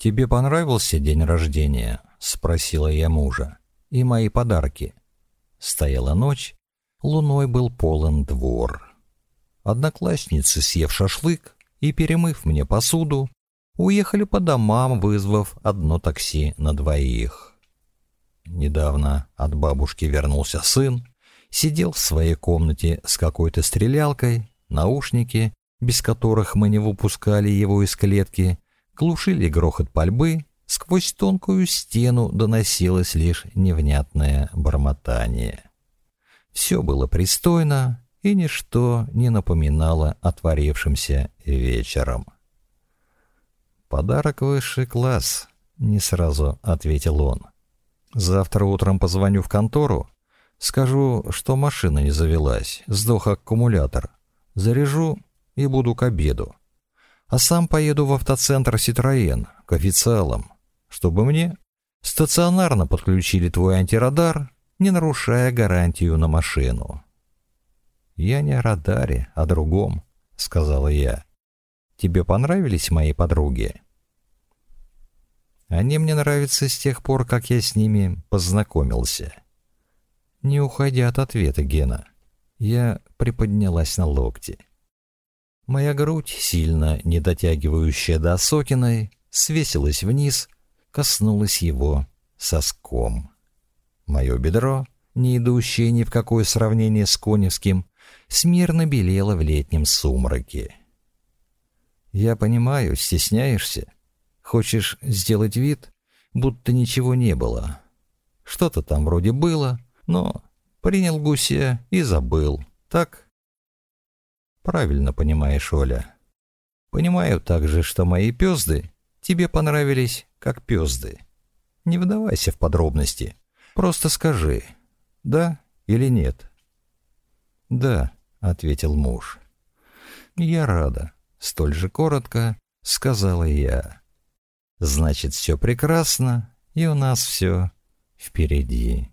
«Тебе понравился день рождения?» — спросила я мужа. «И мои подарки?» Стояла ночь, луной был полон двор. Одноклассницы, съев шашлык и перемыв мне посуду, уехали по домам, вызвав одно такси на двоих. Недавно от бабушки вернулся сын, сидел в своей комнате с какой-то стрелялкой, наушники, без которых мы не выпускали его из клетки, глушили грохот пальбы, сквозь тонкую стену доносилось лишь невнятное бормотание. Все было пристойно, и ничто не напоминало о творившемся вечером. «Подарок высший класс», — не сразу ответил он. «Завтра утром позвоню в контору, скажу, что машина не завелась, сдох аккумулятор, заряжу и буду к обеду. А сам поеду в автоцентр «Ситроен» к официалам, чтобы мне стационарно подключили твой антирадар, не нарушая гарантию на машину». «Я не о радаре, о другом», — сказала я. «Тебе понравились мои подруги?» «Они мне нравятся с тех пор, как я с ними познакомился». Не уходя от ответа, Гена, я приподнялась на локте. Моя грудь, сильно не дотягивающая до Сокиной, свесилась вниз, коснулась его соском. Мое бедро, не идущее ни в какое сравнение с коневским, смирно белела в летнем сумраке. «Я понимаю, стесняешься. Хочешь сделать вид, будто ничего не было. Что-то там вроде было, но принял гуся и забыл. Так?» «Правильно понимаешь, Оля. Понимаю также, что мои пёзды тебе понравились как пёзды. Не вдавайся в подробности. Просто скажи, да или нет?» «Да», — ответил муж. «Я рада», — столь же коротко сказала я. «Значит, все прекрасно, и у нас все впереди».